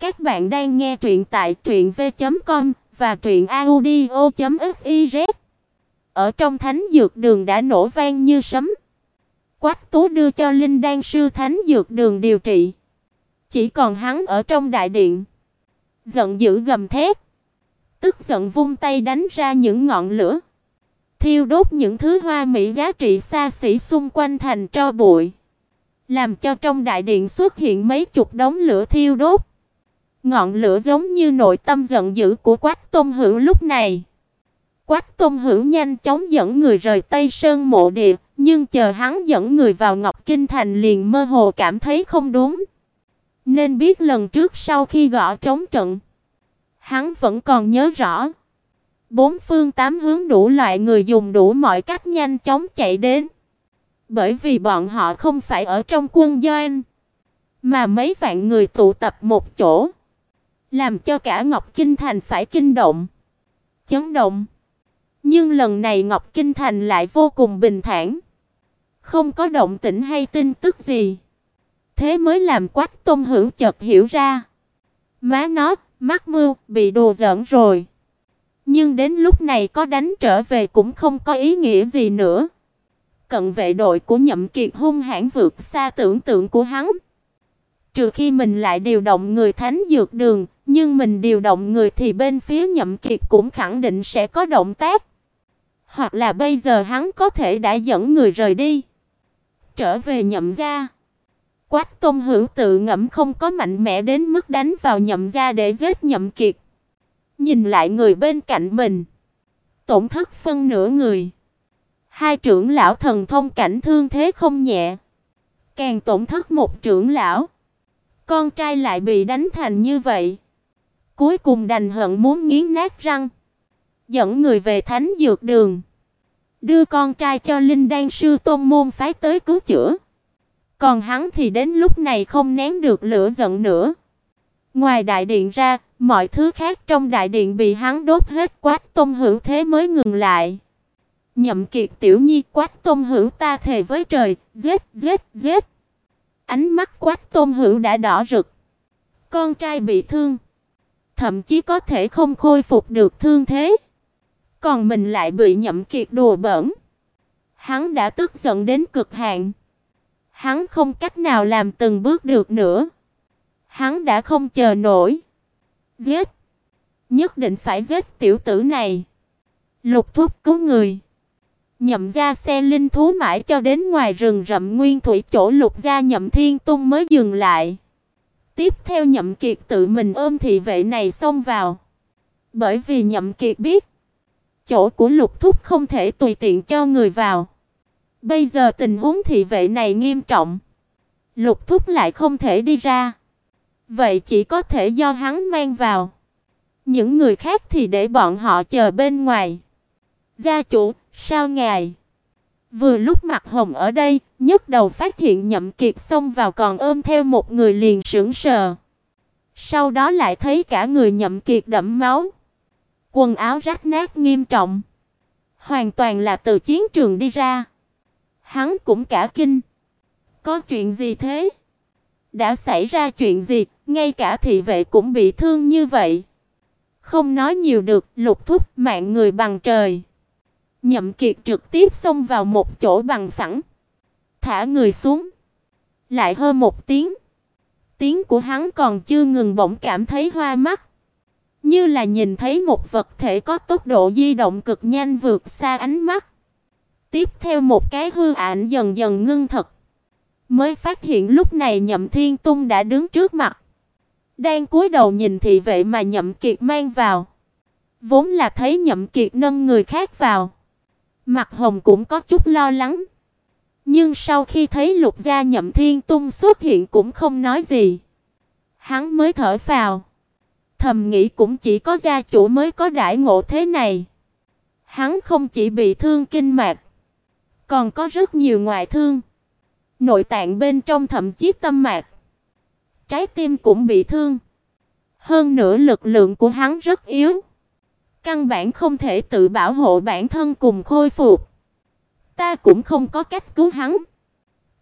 Các bạn đang nghe truyện tại truyệnv.com và truyệnaudio.fiz. Ở trong thánh dược đường đã nổ vang như sấm. Quách Tú đưa cho Linh Đan sư thánh dược đường điều trị. Chỉ còn hắn ở trong đại điện, giận dữ gầm thét, tức giận vung tay đánh ra những ngọn lửa, thiêu đốt những thứ hoa mỹ giá trị xa xỉ xung quanh thành tro bụi, làm cho trong đại điện xuất hiện mấy chục đống lửa thiêu đốt. Ngọn lửa giống như nội tâm giận dữ của Quách Tôn Hữu lúc này. Quách Tôn Hữu nhanh chóng dẫn người rời Tây Sơn mộ địa, nhưng chờ hắn dẫn người vào Ngọc Kinh thành liền mơ hồ cảm thấy không đúng. Nên biết lần trước sau khi gõ trống trận, hắn vẫn còn nhớ rõ. Bốn phương tám hướng đủ loại người dùng đủ mọi cách nhanh chóng chạy đến. Bởi vì bọn họ không phải ở trong quân doanh, mà mấy vạn người tụ tập một chỗ làm cho cả Ngọc Kinh Thành phải kinh động, chấn động. Nhưng lần này Ngọc Kinh Thành lại vô cùng bình thản, không có động tĩnh hay tin tức gì. Thế mới làm Quách Tôn Hữu chợt hiểu ra, má nó, mắt mưu bị đồ giỡn rồi. Nhưng đến lúc này có đánh trở về cũng không có ý nghĩa gì nữa. Cận vệ đội của Nhậm Kiệt hung hãn vượt xa tưởng tượng của hắn. Trừ khi mình lại điều động người thánh dược đường, nhưng mình điều động người thì bên phía Nhậm Kiệt cũng khẳng định sẽ có động tác. Hoặc là bây giờ hắn có thể đã dẫn người rời đi, trở về Nhậm gia. Quách Tôn Hữu tự ngẫm không có mạnh mẽ đến mức đánh vào Nhậm gia để giết Nhậm Kiệt. Nhìn lại người bên cạnh mình, tổn thất phân nửa người. Hai trưởng lão thần thông cảnh thương thế không nhẹ, càng tổn thất một trưởng lão. Con trai lại bị đánh thành như vậy. Cuối cùng đành hận muốn nghiến nát răng, dẫn người về thánh dược đường, đưa con trai cho Linh Đan sư Tôn môn phái tới cứu chữa. Còn hắn thì đến lúc này không nén được lửa giận nữa. Ngoài đại điện ra, mọi thứ khác trong đại điện bị hắn đốt hết, Quách Tôn Hữu thế mới ngừng lại. Nhậm Kiệt tiểu nhi Quách Tôn Hữu ta thề với trời, giết, giết, giết. Ánh mắt Quách Tôn Hữu đã đỏ rực. Con trai bị thương, thậm chí có thể không khôi phục được thương thế. Còn mình lại bị Nhậm Kiệt đùa bỡn. Hắn đã tức giận đến cực hạn. Hắn không cách nào làm từng bước được nữa. Hắn đã không chờ nổi. Giết! Nhất định phải giết tiểu tử này. Lục thúc cứu người. Nhậm ra xe linh thú mãi cho đến ngoài rừng rậm nguyên thủy chỗ Lục gia Nhậm Thiên Tung mới dừng lại. Tiếp theo Nhậm Kiệt tự mình ôm thị vệ này xông vào. Bởi vì Nhậm Kiệt biết, chỗ của Lục Thúc không thể tùy tiện cho người vào. Bây giờ tình huống thị vệ này nghiêm trọng, Lục Thúc lại không thể đi ra. Vậy chỉ có thể do hắn mang vào. Những người khác thì để bọn họ chờ bên ngoài. Gia chủ, sao ngài? Vừa lúc mặt hồng ở đây, nhấc đầu phát hiện Nhậm Kiệt xông vào còn ôm theo một người liền sững sờ. Sau đó lại thấy cả người Nhậm Kiệt đẫm máu, quần áo rách nát nghiêm trọng, hoàn toàn là từ chiến trường đi ra. Hắn cũng cả kinh. Có chuyện gì thế? Đã xảy ra chuyện gì, ngay cả thị vệ cũng bị thương như vậy. Không nói nhiều được, lục thúc mạng người bằng trời. Nhậm Kiệt trực tiếp xông vào một chỗ bằng phẳng, thả người xuống, lại hơ một tiếng. Tiếng của hắn còn chưa ngừng bỗng cảm thấy hoa mắt, như là nhìn thấy một vật thể có tốc độ di động cực nhanh vượt xa ánh mắt. Tiếp theo một cái hư ảnh dần dần ngưng thật, mới phát hiện lúc này Nhậm Thiên Tung đã đứng trước mặt, đang cúi đầu nhìn thị vệ mà Nhậm Kiệt mang vào. Vốn là thấy Nhậm Kiệt nâng người khác vào, Mặt Hồng cũng có chút lo lắng. Nhưng sau khi thấy Lục gia Nhậm Thiên Tung xuất hiện cũng không nói gì. Hắn mới thở phào. Thầm nghĩ cũng chỉ có gia chủ mới có đại ngộ thế này. Hắn không chỉ bị thương kinh mạch, còn có rất nhiều ngoại thương. Nội tạng bên trong thậm chí tâm mạch, trái tim cũng bị thương. Hơn nữa lực lượng của hắn rất yếu căn bản không thể tự bảo hộ bản thân cùng khôi phục. Ta cũng không có cách cứu hắn.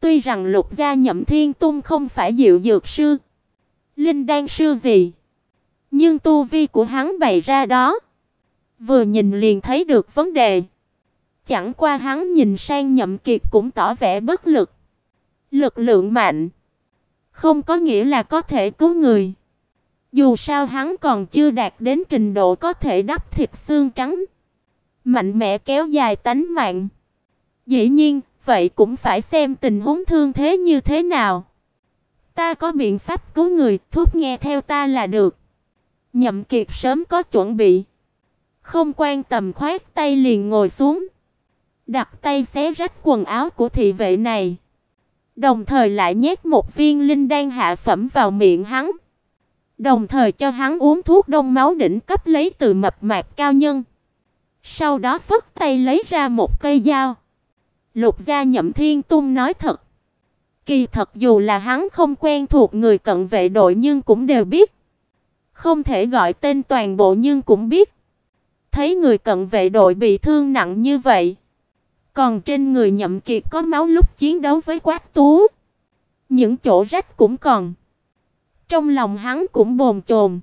Tuy rằng Lục gia Nhậm Thiên Tung không phải dịu dược sư, Linh đan sư gì? Nhưng tu vi của hắn bày ra đó, vừa nhìn liền thấy được vấn đề. Chẳng qua hắn nhìn sang Nhậm Kiệt cũng tỏ vẻ bất lực. Lực lượng mạnh không có nghĩa là có thể cứu người. Dù sao hắn còn chưa đạt đến trình độ có thể đắp thịt xương trắng, mạnh mẽ kéo dài tánh mạng. Dĩ nhiên, vậy cũng phải xem tình huống thương thế như thế nào. Ta có biện pháp cứu người, thuốc nghe theo ta là được. Nhậm Kiệt sớm có chuẩn bị, không quan tâm khoát tay liền ngồi xuống, đặt tay xé rách quần áo của thị vệ này, đồng thời lại nhét một viên linh đan hạ phẩm vào miệng hắn, đồng thời cho hắn uống thuốc đông máu đỉnh cấp lấy từ mập mạp cao nhân. Sau đó phất tay lấy ra một cây dao. Lục gia Nhậm Thiên Tung nói thật, kỳ thật dù là hắn không quen thuộc người cận vệ đội nhưng cũng đều biết. Không thể gọi tên toàn bộ nhưng cũng biết. Thấy người cận vệ đội bị thương nặng như vậy, còn trên người Nhậm Kiệt có máu lúc chiến đấu với Quách Tú, những chỗ rách cũng còn. Trong lòng hắn cũng bồn chồn.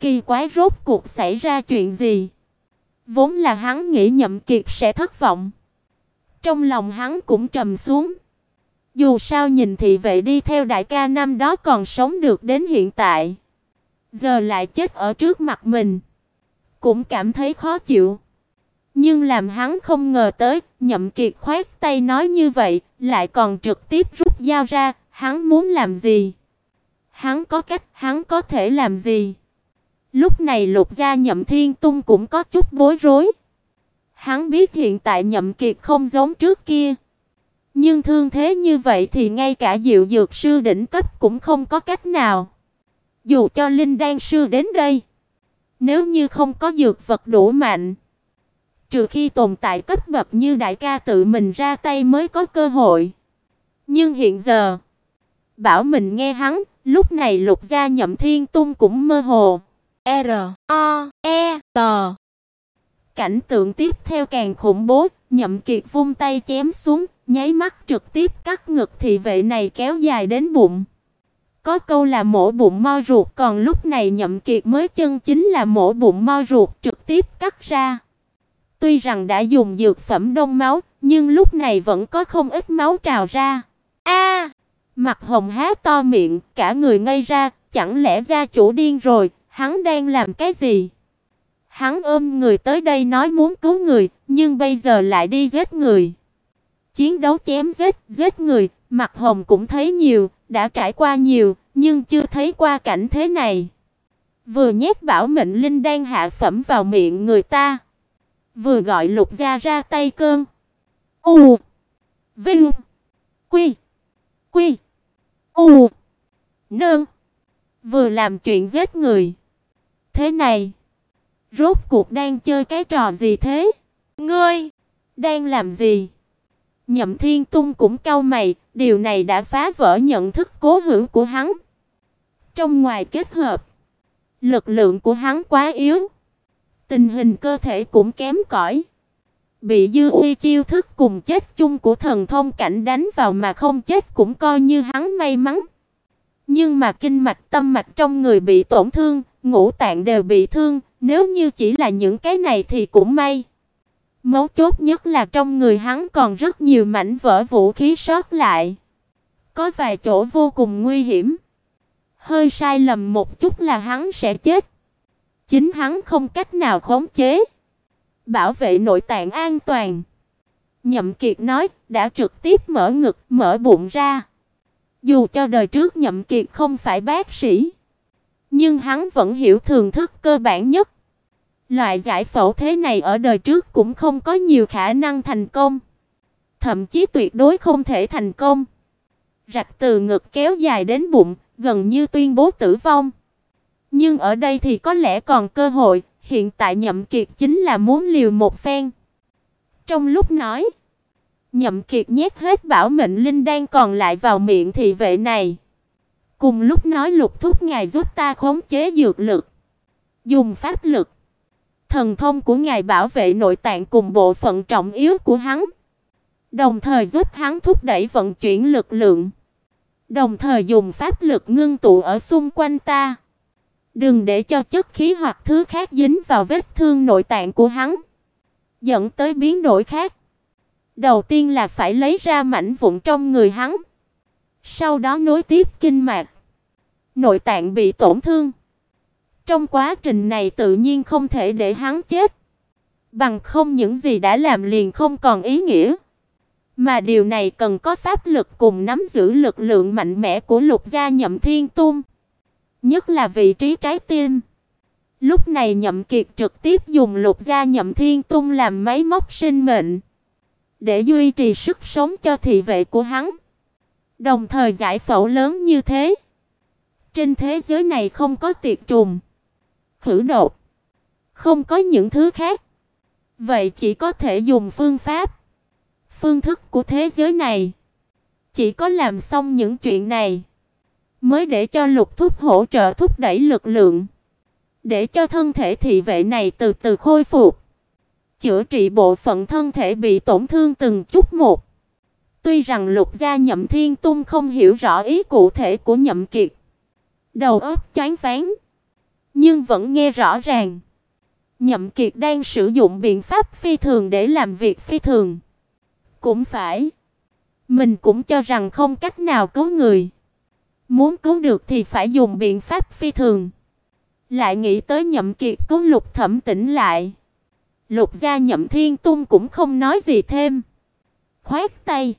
Kỳ quái rốt cuộc xảy ra chuyện gì? Vốn là hắn nghĩ Nhậm Kiệt sẽ thất vọng. Trong lòng hắn cũng trầm xuống. Dù sao nhìn thị vệ đi theo đại ca năm đó còn sống được đến hiện tại, giờ lại chết ở trước mặt mình, cũng cảm thấy khó chịu. Nhưng làm hắn không ngờ tới, Nhậm Kiệt khoát tay nói như vậy, lại còn trực tiếp rút dao ra, hắn muốn làm gì? Hắn có cách, hắn có thể làm gì? Lúc này Lục gia Nhậm Thiên Tung cũng có chút bối rối. Hắn biết hiện tại Nhậm Kiệt không giống trước kia, nhưng thương thế như vậy thì ngay cả Diệu Dược sư đỉnh cấp cũng không có cách nào. Dù cho Linh Đan sư đến đây, nếu như không có dược vật đủ mạnh, trừ khi tồn tại cấp bậc như đại ca tự mình ra tay mới có cơ hội. Nhưng hiện giờ, bảo mình nghe hắn, lúc này Lục gia Nhậm Thiên Tung cũng mơ hồ. R O E T Cảnh tượng tiếp theo càng khủng bố, Nhậm Kiệt vung tay chém xuống, nháy mắt trực tiếp cắt ngực thị vệ này kéo dài đến bụng. Có câu là mổ bụng mo ruột, còn lúc này Nhậm Kiệt mới chân chính là mổ bụng mo ruột trực tiếp cắt ra. Tuy rằng đã dùng dược phẩm đông máu, nhưng lúc này vẫn có không ít máu trào ra. A! Mặt Hồng há to miệng, cả người ngây ra, chẳng lẽ gia chủ điên rồi, hắn đang làm cái gì? Hắn ôm người tới đây nói muốn cứu người, nhưng bây giờ lại đi giết người. Chiến đấu chém giết, giết người, mặt Hồng cũng thấy nhiều, đã trải qua nhiều, nhưng chưa thấy qua cảnh thế này. Vừa nhét bảo mệnh linh đang hạ phẩm vào miệng người ta, vừa gọi Lục gia ra tay cơn. U Vinh Quy Quy U Nương vừa làm chuyện giết người. Thế này, rốt cuộc đang chơi cái trò gì thế? Ngươi đang làm gì? Nhậm Thiên Tung cũng cau mày, điều này đã phá vỡ nhận thức cố hữu của hắn. Trong ngoài kết hợp, lực lượng của hắn quá yếu, tình hình cơ thể cũng kém cỏi. Bị dư uy chiêu thức cùng chết chung của thần thông cảnh đánh vào mà không chết cũng coi như hắn may mắn. Nhưng mà kinh mạch tâm mạch trong người bị tổn thương, ngũ tạng đều bị thương, nếu như chỉ là những cái này thì cũng may. Mấu chốt nhất là trong người hắn còn rất nhiều mảnh vỡ vũ khí sót lại. Có vài chỗ vô cùng nguy hiểm. Hơi sai lầm một chút là hắn sẽ chết. Chính hắn không cách nào khống chế. Bảo vệ nội tạng an toàn. Nhậm Kiệt nói, đã trực tiếp mở ngực, mở bụng ra. Dù cho đời trước Nhậm Kiệt không phải bác sĩ, nhưng hắn vẫn hiểu thường thức cơ bản nhất. Loại giải phẫu thế này ở đời trước cũng không có nhiều khả năng thành công, thậm chí tuyệt đối không thể thành công. Rạch từ ngực kéo dài đến bụng, gần như tuyên bố tử vong. Nhưng ở đây thì có lẽ còn cơ hội, hiện tại Nhậm Kiệt chính là muốn liều một phen. Trong lúc nói, Nhậm Kiệt nhét hết bảo mệnh linh đan còn lại vào miệng thị vệ này. Cùng lúc nói lục thúc ngài giúp ta khống chế dược lực, dùng pháp lực, thần thông của ngài bảo vệ nội tạng cùng bộ phận trọng yếu của hắn, đồng thời giúp hắn thúc đẩy vận chuyển lực lượng. Đồng thời dùng pháp lực ngưng tụ ở xung quanh ta. Đừng để cho chất khí hoặc thứ khác dính vào vết thương nội tạng của hắn, dẫn tới biến đổi khác. Đầu tiên là phải lấy ra mảnh vụn trong người hắn, sau đó nối tiếp kinh mạch. Nội tạng bị tổn thương. Trong quá trình này tự nhiên không thể để hắn chết, bằng không những gì đã làm liền không còn ý nghĩa. Mà điều này cần có pháp lực cùng nắm giữ lực lượng mạnh mẽ của Lục gia Nhậm Thiên Tung, nhất là vị trí trái tim. Lúc này Nhậm Kiệt trực tiếp dùng Lục gia Nhậm Thiên Tung làm máy móc sinh mệnh, để duy trì sức sống cho thị vệ của hắn. Đồng thời giải phẫu lớn như thế, trên thế giới này không có tiệt trùng, khử độc, không có những thứ khác. Vậy chỉ có thể dùng phương pháp phương thức của thế giới này. Chỉ có làm xong những chuyện này mới để cho Lục Thúc hỗ trợ thúc đẩy lực lượng, để cho thân thể thị vệ này từ từ khôi phục, chữa trị bộ phận thân thể bị tổn thương từng chút một. Tuy rằng Lục gia Nhậm Thiên Tung không hiểu rõ ý cụ thể của Nhậm Kiệt, đầu óc chán phán, nhưng vẫn nghe rõ ràng. Nhậm Kiệt đang sử dụng biện pháp phi thường để làm việc phi thường. Cũng phải. Mình cũng cho rằng không cách nào cứu người. Muốn cứu được thì phải dùng biện pháp phi thường. Lại nghĩ tới Nhậm Kiệt cứu Lục Thẩm tỉnh lại. Lục gia Nhậm Thiên Tung cũng không nói gì thêm. Khoát tay.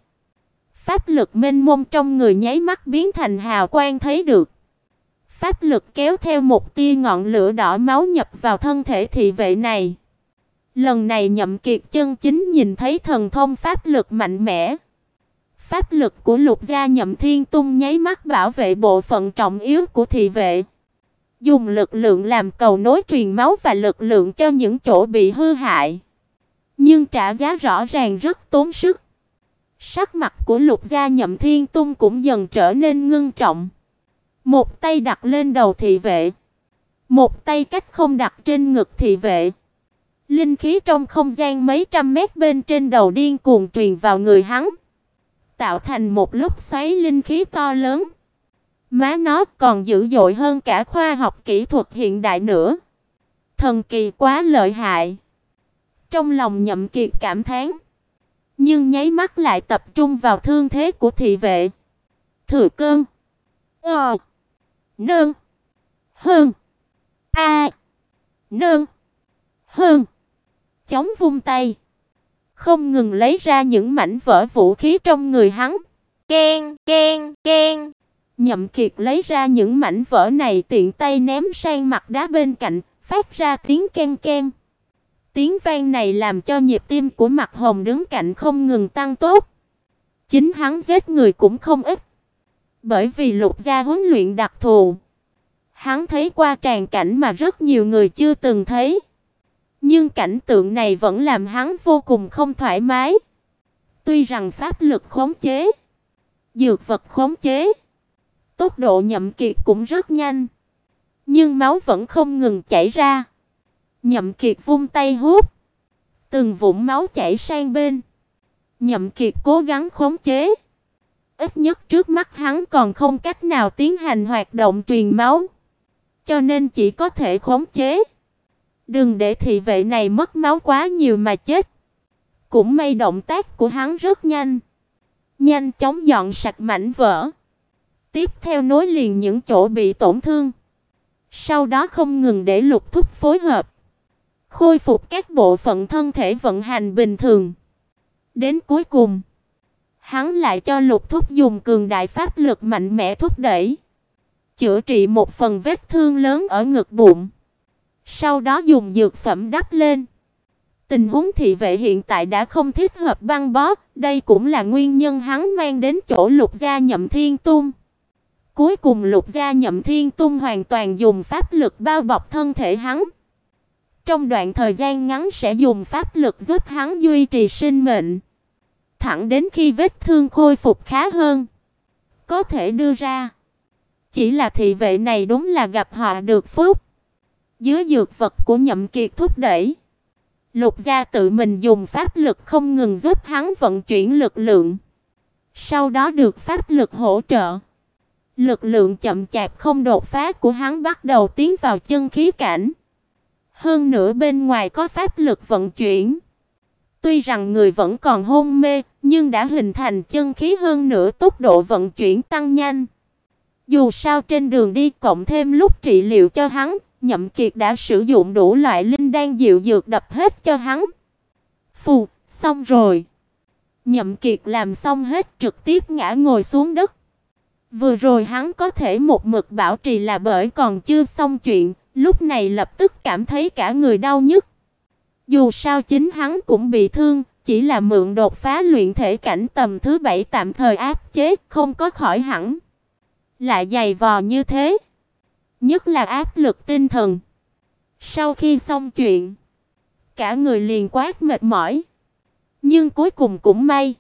Pháp lực mênh mông trong người nháy mắt biến thành hào quang thấy được. Pháp lực kéo theo một tia ngọn lửa đỏ máu nhập vào thân thể thị vệ này. Lần này Nhậm Kiệt chân chính nhìn thấy thần thông pháp lực mạnh mẽ. Pháp lực của Lục gia Nhậm Thiên Tung nháy mắt bảo vệ bộ phận trọng yếu của thị vệ. Dùng lực lượng làm cầu nối truyền máu và lực lượng cho những chỗ bị hư hại. Nhưng trả giá rõ ràng rất tốn sức. Sắc mặt của Lục gia Nhậm Thiên Tung cũng dần trở nên ngưng trọng. Một tay đặt lên đầu thị vệ, một tay cách không đặt trên ngực thị vệ. Linh khí trong không gian mấy trăm mét bên trên đầu điên cuồng truyền vào người hắn, tạo thành một lúc xoáy linh khí to lớn. Má nó còn dữ dội hơn cả khoa học kỹ thuật hiện đại nữa. Thần kỳ quá lợi hại. Trong lòng Nhậm Kiệt cảm thán, nhưng nháy mắt lại tập trung vào thương thế của thị vệ. Thừa cơn. Ờ. Nương. Hơn. A. Nương. Hơn chóng vung tay, không ngừng lấy ra những mảnh vỡ vũ khí trong người hắn. Keng, keng, keng. Nhậm Kiệt lấy ra những mảnh vỡ này tiện tay ném sang mặt đá bên cạnh, phát ra tiếng ken ken. Tiếng vang này làm cho nhịp tim của Mặt Hồng đứng cạnh không ngừng tăng tốt. Chính hắn giết người cũng không ít. Bởi vì Lục gia huấn luyện đặc thù, hắn thấy qua tràn cảnh mà rất nhiều người chưa từng thấy. Nhưng cảnh tượng này vẫn làm hắn vô cùng không thoải mái. Tuy rằng pháp lực khống chế, dược vật khống chế, tốc độ nhậm kiệt cũng rất nhanh, nhưng máu vẫn không ngừng chảy ra. Nhậm Kiệt vung tay hút, từng vũng máu chảy sang bên. Nhậm Kiệt cố gắng khống chế, ít nhất trước mắt hắn còn không cách nào tiến hành hoạt động truyền máu, cho nên chỉ có thể khống chế. Đừng để thị vệ này mất máu quá nhiều mà chết. Cũng may động tác của hắn rất nhanh. Nhanh chóng dọn sạch mảnh vỡ. Tiếp theo nối liền những chỗ bị tổn thương. Sau đó không ngừng để lục thúc phối hợp. Khôi phục các bộ phận thân thể vận hành bình thường. Đến cuối cùng, hắn lại cho lục thúc dùng cường đại pháp lực mạnh mẽ thúc đẩy. Chữa trị một phần vết thương lớn ở ngực bụng sau đó dùng dược phẩm đắp lên. Tình huống thị vệ hiện tại đã không thích hợp băng bó, đây cũng là nguyên nhân hắn mang đến chỗ Lục gia Nhậm Thiên Tung. Cuối cùng Lục gia Nhậm Thiên Tung hoàn toàn dùng pháp lực bao bọc thân thể hắn. Trong đoạn thời gian ngắn sẽ dùng pháp lực giúp hắn duy trì sinh mệnh, thẳng đến khi vết thương khôi phục khá hơn, có thể đưa ra. Chỉ là thị vệ này đúng là gặp họa được phúc. Dưới dược vật của Nhậm Kiệt thúc đẩy, Lục gia tự mình dùng pháp lực không ngừng giúp hắn vận chuyển lực lượng. Sau đó được pháp lực hỗ trợ, Lực lượng chậm chạp không đột phá của hắn bắt đầu tiến vào chân khí cảnh. Hơn nữa bên ngoài có pháp lực vận chuyển. Tuy rằng người vẫn còn hôn mê, nhưng đã hình thành chân khí hơn nữa tốc độ vận chuyển tăng nhanh. Dù sao trên đường đi cộng thêm lúc trị liệu cho hắn, Nhậm Kiệt đã sử dụng đủ loại linh đan dịu dược đập hết cho hắn. Phù, xong rồi. Nhậm Kiệt làm xong hết trực tiếp ngã ngồi xuống đất. Vừa rồi hắn có thể một mực bảo trì là bởi còn chưa xong chuyện, lúc này lập tức cảm thấy cả người đau nhức. Dù sao chính hắn cũng bị thương, chỉ là mượn đột phá luyện thể cảnh tầm thứ bảy tạm thời áp chế, không có khỏi hẳn. Lại dày vò như thế, nhất là áp lực tinh thần. Sau khi xong chuyện, cả người liền quát mệt mỏi, nhưng cuối cùng cũng may,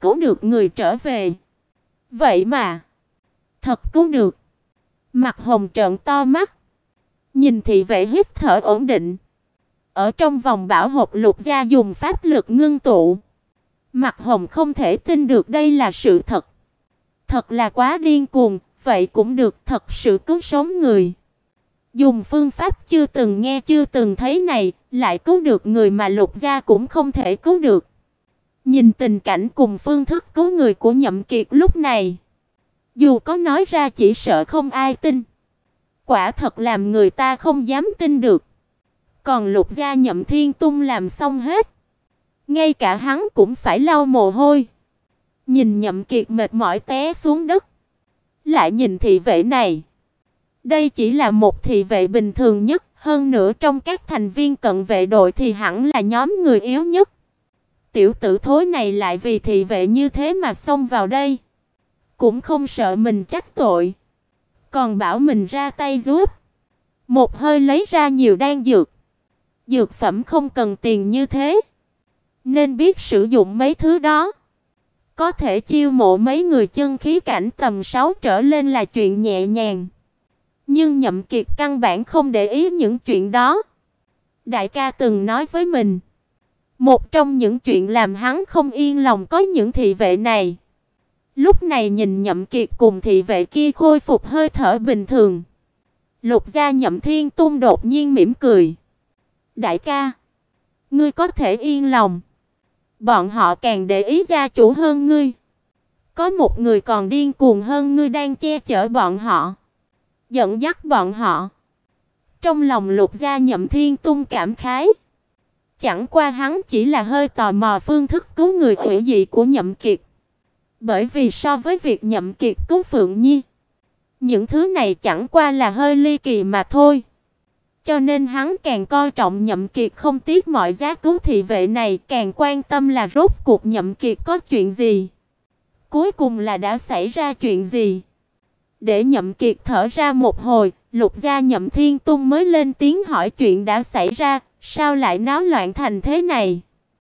cứu được người trở về. Vậy mà, thật cứu được. Mặt Hồng trợn to mắt, nhìn thị vệ hít thở ổn định. Ở trong vòng bảo hộ lục gia dùng pháp lực ngưng tụ. Mặt Hồng không thể tin được đây là sự thật. Thật là quá điên cuồng, vậy cũng được, thật sự cứu sống người. Dùng phương pháp chưa từng nghe chưa từng thấy này, lại cứu được người mà Lục gia cũng không thể cứu được. Nhìn tình cảnh cùng phương thức cứu người của Nhậm Kiệt lúc này, dù có nói ra chỉ sợ không ai tin. Quả thật làm người ta không dám tin được. Còn Lục gia Nhậm Thiên Tung làm xong hết, ngay cả hắn cũng phải lau mồ hôi. Nhìn Nhậm Kiệt mệt mỏi té xuống đất, lại nhìn thị vệ này. Đây chỉ là một thị vệ bình thường nhất, hơn nữa trong các thành viên cận vệ đội thì hẳn là nhóm người yếu nhất. Tiểu tử thối này lại vì thị vệ như thế mà xông vào đây, cũng không sợ mình trách tội, còn bảo mình ra tay giúp. Một hơi lấy ra nhiều đan dược. Dược phẩm không cần tiền như thế, nên biết sử dụng mấy thứ đó. Có thể chiêu mộ mấy người chân khí cảnh tầm 6 trở lên là chuyện nhẹ nhàng. Nhưng Nhậm Kiệt căn bản không để ý những chuyện đó. Đại ca từng nói với mình, một trong những chuyện làm hắn không yên lòng có những thị vệ này. Lúc này nhìn Nhậm Kiệt cùng thị vệ kia khôi phục hơi thở bình thường, Lục gia Nhậm Thiên Tung đột nhiên mỉm cười. "Đại ca, ngươi có thể yên lòng." Bọn họ càng để ý gia chủ hơn ngươi. Có một người còn điên cuồng hơn ngươi đang che chở bọn họ, dẫn dắt bọn họ. Trong lòng Lục Gia Nhậm Thiên Tung cảm khái, chẳng qua hắn chỉ là hơi tò mò phương thức cứu người quỷ dị của Nhậm Kiệt. Bởi vì so với việc Nhậm Kiệt cứu Phượng Nhi, những thứ này chẳng qua là hơi ly kỳ mà thôi. Cho nên hắn càng coi trọng Nhậm Kiệt không tiếc mọi giá cứu thị vệ này, càng quan tâm là rốt cuộc Nhậm Kiệt có chuyện gì. Cuối cùng là đã xảy ra chuyện gì? Để Nhậm Kiệt thở ra một hồi, Lục gia Nhậm Thiên Tung mới lên tiếng hỏi chuyện đã xảy ra, sao lại náo loạn thành thế này?